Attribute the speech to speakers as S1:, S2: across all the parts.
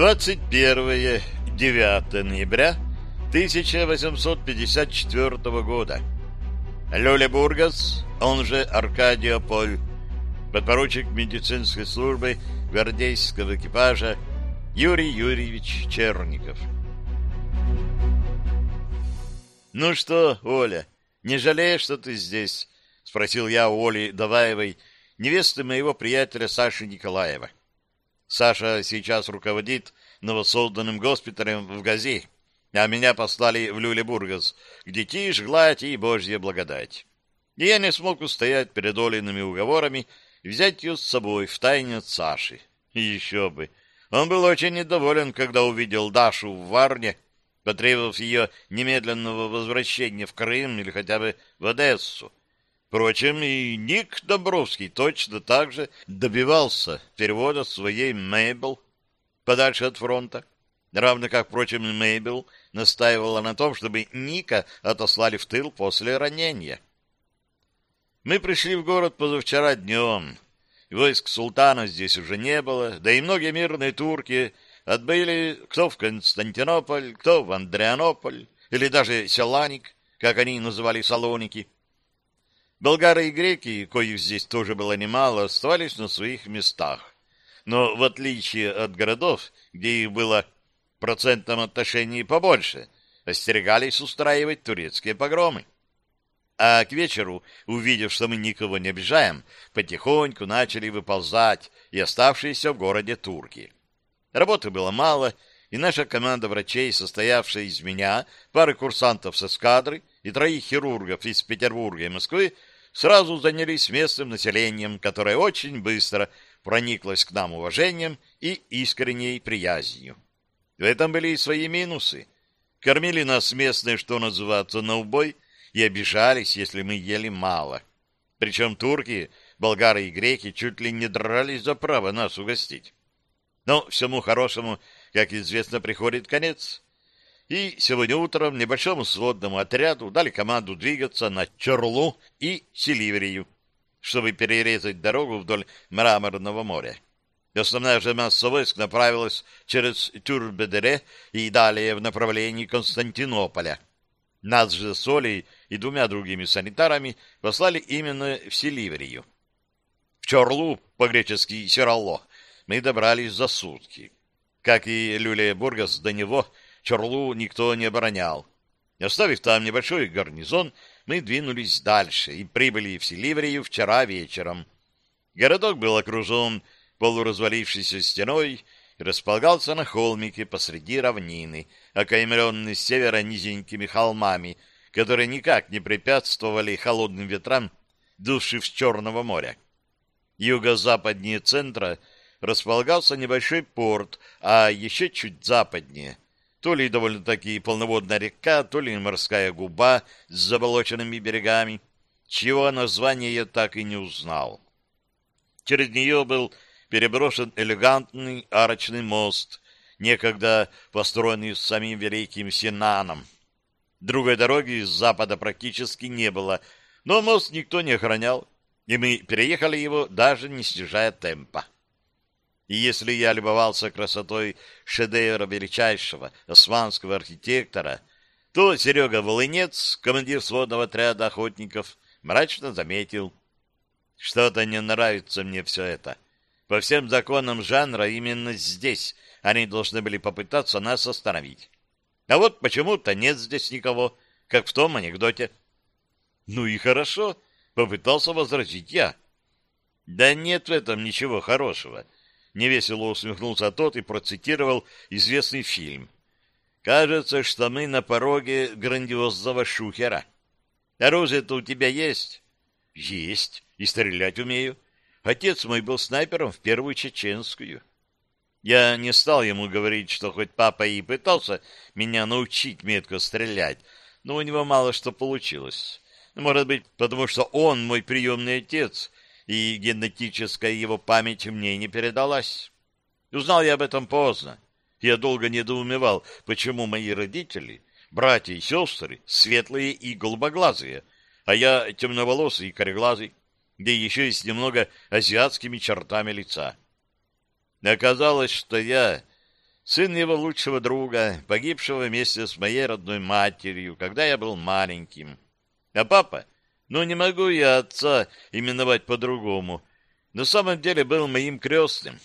S1: 21-9 ноября 1854 года. Люлебургас, он же Аркадиополь, подпоручик медицинской службы гвардейского экипажа Юрий Юрьевич Черников. «Ну что, Оля, не жалеешь, что ты здесь?» — спросил я у Оли Даваевой, невесты моего приятеля Саши Николаева. Саша сейчас руководит новосозданным госпиталем в Гази, а меня послали в Люлебургас, где тишь, гладь и божья благодать. И я не смог устоять перед Олиными уговорами взять ее с собой в тайне от Саши. Еще бы! Он был очень недоволен, когда увидел Дашу в Варне, потребовав ее немедленного возвращения в Крым или хотя бы в Одессу. Впрочем, и Ник Добровский точно так же добивался перевода своей Мейбл подальше от фронта, равно как, впрочем, Мейбл настаивала на том, чтобы Ника отослали в тыл после ранения. Мы пришли в город позавчера днем. Войск султана здесь уже не было, да и многие мирные турки отбыли кто в Константинополь, кто в Андрианополь, или даже Селаник, как они называли Салоники, Болгары и греки, коих здесь тоже было немало, оставались на своих местах. Но в отличие от городов, где их было в процентном отношении побольше, остерегались устраивать турецкие погромы. А к вечеру, увидев, что мы никого не обижаем, потихоньку начали выползать и оставшиеся в городе турки. Работы было мало, и наша команда врачей, состоявшая из меня, пары курсантов с эскадры и троих хирургов из Петербурга и Москвы, сразу занялись местным населением, которое очень быстро прониклось к нам уважением и искренней приязнью. В этом были и свои минусы. Кормили нас местные, что называется, на убой, и обижались, если мы ели мало. Причем турки, болгары и греки чуть ли не дрались за право нас угостить. Но всему хорошему, как известно, приходит конец и сегодня утром небольшому сводному отряду дали команду двигаться на Чорлу и Селиверию, чтобы перерезать дорогу вдоль Мраморного моря. Основная же масса войск направилась через Тюрбедере и далее в направлении Константинополя. Нас же с Олей и двумя другими санитарами послали именно в Селиверию. В Чорлу, по-гречески Сиралло, мы добрались за сутки. Как и Люлия Бургас до него – Чорлу никто не оборонял. Оставив там небольшой гарнизон, мы двинулись дальше и прибыли в Селиврию вчера вечером. Городок был окружен полуразвалившейся стеной и располагался на холмике посреди равнины, окаймленный с севера низенькими холмами, которые никак не препятствовали холодным ветрам, дувшим с Черного моря. Юго-западнее центра располагался небольшой порт, а еще чуть западнее — то ли довольно-таки полноводная река, то ли морская губа с заболоченными берегами, чего название я так и не узнал. Через нее был переброшен элегантный арочный мост, некогда построенный самим великим Синаном. Другой дороги с запада практически не было, но мост никто не охранял, и мы переехали его, даже не снижая темпа. И если я любовался красотой шедевра величайшего османского архитектора, то Серега Волынец, командир сводного отряда охотников, мрачно заметил. Что-то не нравится мне все это. По всем законам жанра именно здесь они должны были попытаться нас остановить. А вот почему-то нет здесь никого, как в том анекдоте. Ну и хорошо, попытался возразить я. Да нет в этом ничего хорошего. — Невесело усмехнулся тот и процитировал известный фильм. «Кажется, что мы на пороге грандиозного шухера. Оружие-то у тебя есть?» «Есть, и стрелять умею. Отец мой был снайпером в первую чеченскую». Я не стал ему говорить, что хоть папа и пытался меня научить метко стрелять, но у него мало что получилось. Может быть, потому что он мой приемный отец, и генетическая его память мне не передалась. Узнал я об этом поздно. Я долго недоумевал, почему мои родители, братья и сестры, светлые и голубоглазые, а я темноволосый и кореглазый, да еще и с немного азиатскими чертами лица. Оказалось, что я сын его лучшего друга, погибшего вместе с моей родной матерью, когда я был маленьким. А папа, ну не могу я отца именовать по-другому, на самом деле был моим крестным.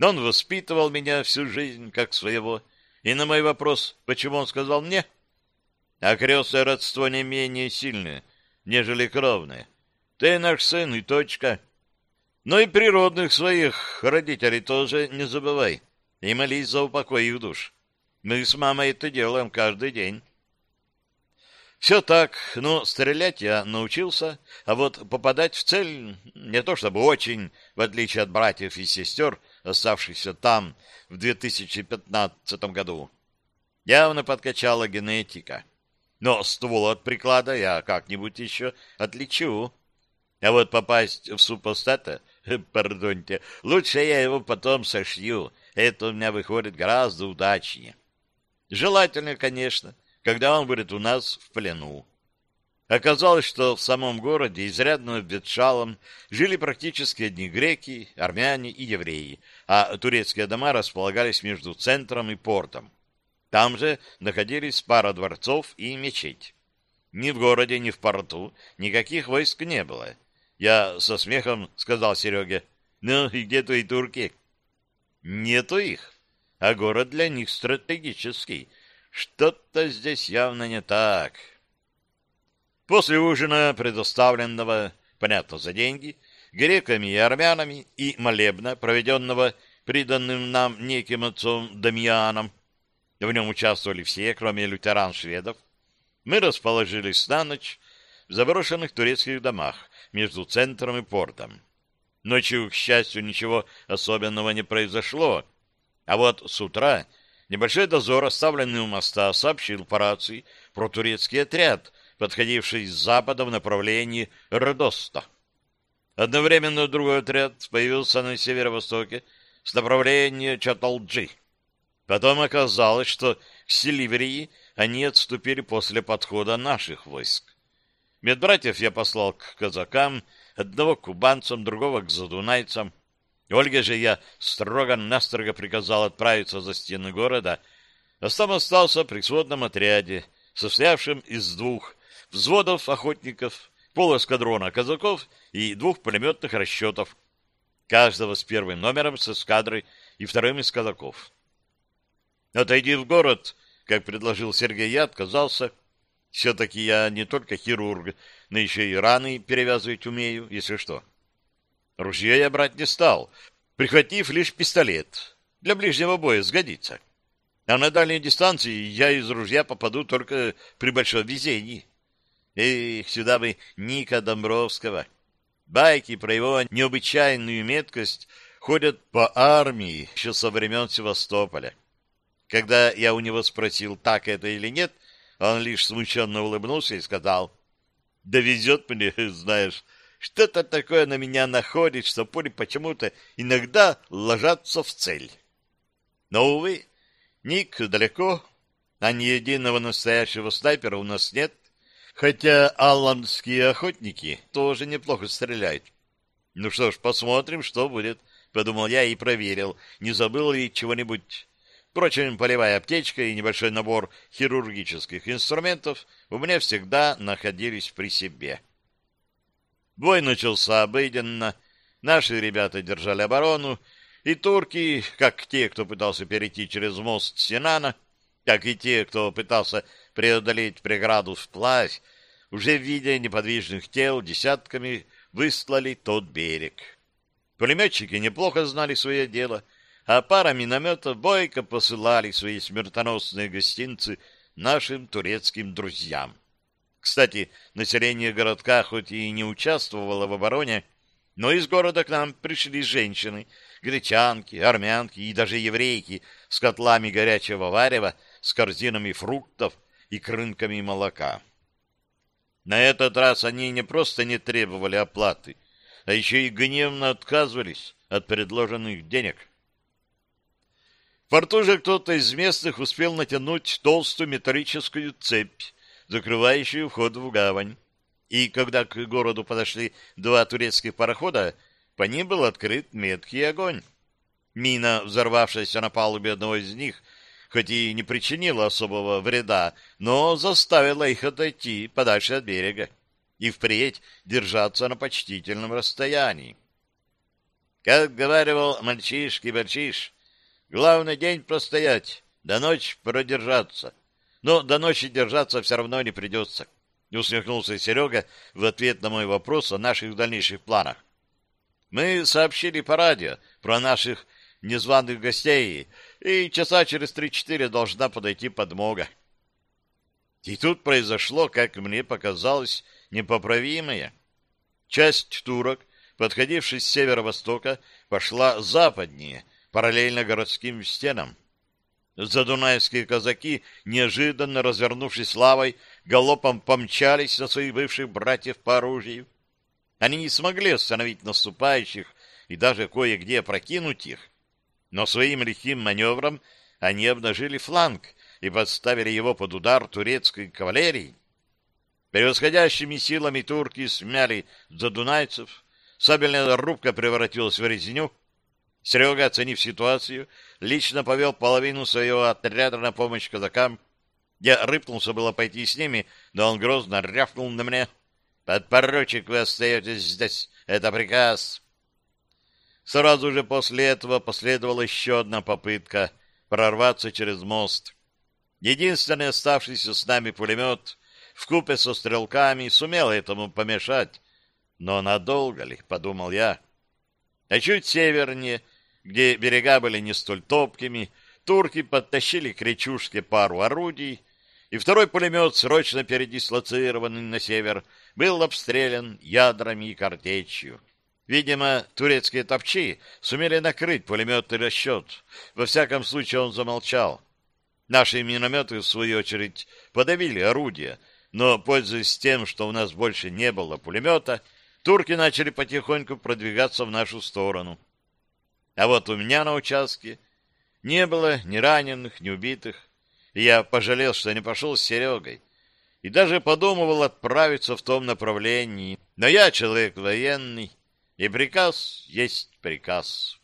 S1: Он воспитывал меня всю жизнь как своего, и на мой вопрос, почему он сказал мне, а крестное родство не менее сильное, нежели кровное. Ты наш сын и точка. Но и природных своих родителей тоже не забывай и молись за упокой их душ. Мы с мамой это делаем каждый день. Все так, но стрелять я научился, а вот попадать в цель не то чтобы очень, в отличие от братьев и сестер, оставшихся там в 2015 году. Явно подкачала генетика. Но ствол от приклада я как-нибудь еще отличу. А вот попасть в супостата, пардоньте, лучше я его потом сошью. Это у меня выходит гораздо удачнее. Желательно, конечно, когда он будет у нас в плену. Оказалось, что в самом городе, изрядно ветшалом, жили практически одни греки, армяне и евреи, а турецкие дома располагались между центром и портом. Там же находились пара дворцов и мечеть. Ни в городе, ни в порту никаких войск не было. Я со смехом сказал Сереге, «Ну и где твои турки?» «Нету их, а город для них стратегический. Что-то здесь явно не так». После ужина, предоставленного, понятно, за деньги, греками и армянами, и молебна, проведенного приданным нам неким отцом Дамьяном, в нем участвовали все, кроме лютеран-шведов, мы расположились на ночь в заброшенных турецких домах между центром и портом. Ночью, к счастью, ничего особенного не произошло, а вот с утра небольшой дозор, оставленный у моста, сообщил по рации про турецкий отряд, подходивший с запада в направлении Родоста. Одновременно другой отряд появился на северо-востоке с направления Чаталджи. Потом оказалось, что к Селиверии они отступили после подхода наших войск. Медбратьев я послал к казакам, одного к кубанцам, другого к задунайцам. Ольге же я строго-настрого приказал отправиться за стены города, а сам остался при сводном отряде, состоявшем из двух взводов охотников, полуэскадрона казаков и двух пулеметных расчетов, каждого с первым номером с эскадрой и вторым из казаков. Отойди в город, как предложил Сергей, я отказался. Все-таки я не только хирург, но еще и раны перевязывать умею, если что. Ружье я брать не стал, прихватив лишь пистолет. Для ближнего боя сгодится. А на дальней дистанции я из ружья попаду только при большом везении. Эх, сюда бы Ника Домбровского. Байки про его необычайную меткость ходят по армии еще со времен Севастополя. Когда я у него спросил, так это или нет, он лишь смущенно улыбнулся и сказал, «Да везет мне, знаешь, что-то такое на меня находит, что пули почему-то иногда ложатся в цель». Но, увы, Ник далеко, а ни единого настоящего снайпера у нас нет, Хотя алландские охотники тоже неплохо стреляют. Ну что ж, посмотрим, что будет, подумал я и проверил, не забыл ли чего-нибудь. Впрочем, полевая аптечка и небольшой набор хирургических инструментов у меня всегда находились при себе. Бой начался обыденно. Наши ребята держали оборону, и турки, как те, кто пытался перейти через мост Синана, так и те, кто пытался преодолеть преграду вплавь, уже видя неподвижных тел, десятками выслали тот берег. Пулеметчики неплохо знали свое дело, а пара минометов бойко посылали свои смертоносные гостинцы нашим турецким друзьям. Кстати, население городка хоть и не участвовало в обороне, но из города к нам пришли женщины, гречанки, армянки и даже еврейки с котлами горячего варева, с корзинами фруктов, и крынками молока. На этот раз они не просто не требовали оплаты, а еще и гневно отказывались от предложенных денег. В порту же кто-то из местных успел натянуть толстую металлическую цепь, закрывающую вход в гавань. И когда к городу подошли два турецких парохода, по ним был открыт меткий огонь. Мина, взорвавшаяся на палубе одного из них, хоть и не причинила особого вреда, но заставила их отойти подальше от берега и впредь держаться на почтительном расстоянии. Как говаривал мальчишки-бальчиш, главный день простоять, до ночи продержаться. Но до ночи держаться все равно не придется. Усмехнулся Серега в ответ на мой вопрос о наших дальнейших планах. Мы сообщили по радио про наших незваных гостей, и часа через три-четыре должна подойти подмога. И тут произошло, как мне показалось, непоправимое. Часть турок, подходившей с северо-востока, пошла западнее, параллельно городским стенам. Задунайские казаки, неожиданно развернувшись лавой, галопом помчались на своих бывших братьев по оружию. Они не смогли остановить наступающих и даже кое-где прокинуть их, но своим лихим маневром они обнажили фланг и подставили его под удар турецкой кавалерии. Превосходящими силами турки смяли задунайцев, сабельная рубка превратилась в резню, Серега, оценив ситуацию, лично повел половину своего отряда на помощь казакам. Я рыпнулся было пойти с ними, но он грозно рявкнул на меня. «Подпоручик, вы остаетесь здесь. Это приказ». Сразу же после этого последовала еще одна попытка прорваться через мост. Единственный оставшийся с нами пулемет вкупе со стрелками сумел этому помешать. Но надолго ли, подумал я. А чуть севернее где берега были не столь топкими, турки подтащили к речушке пару орудий, и второй пулемет, срочно передислоцированный на север, был обстрелян ядрами и картечью. Видимо, турецкие топчи сумели накрыть пулеметный расчет. Во всяком случае, он замолчал. Наши минометы, в свою очередь, подавили орудия, но, пользуясь тем, что у нас больше не было пулемета, турки начали потихоньку продвигаться в нашу сторону. А вот у меня на участке не было ни раненых, ни убитых, и я пожалел, что не пошел с Серегой, и даже подумывал отправиться в том направлении. Но я человек военный, и приказ есть приказ.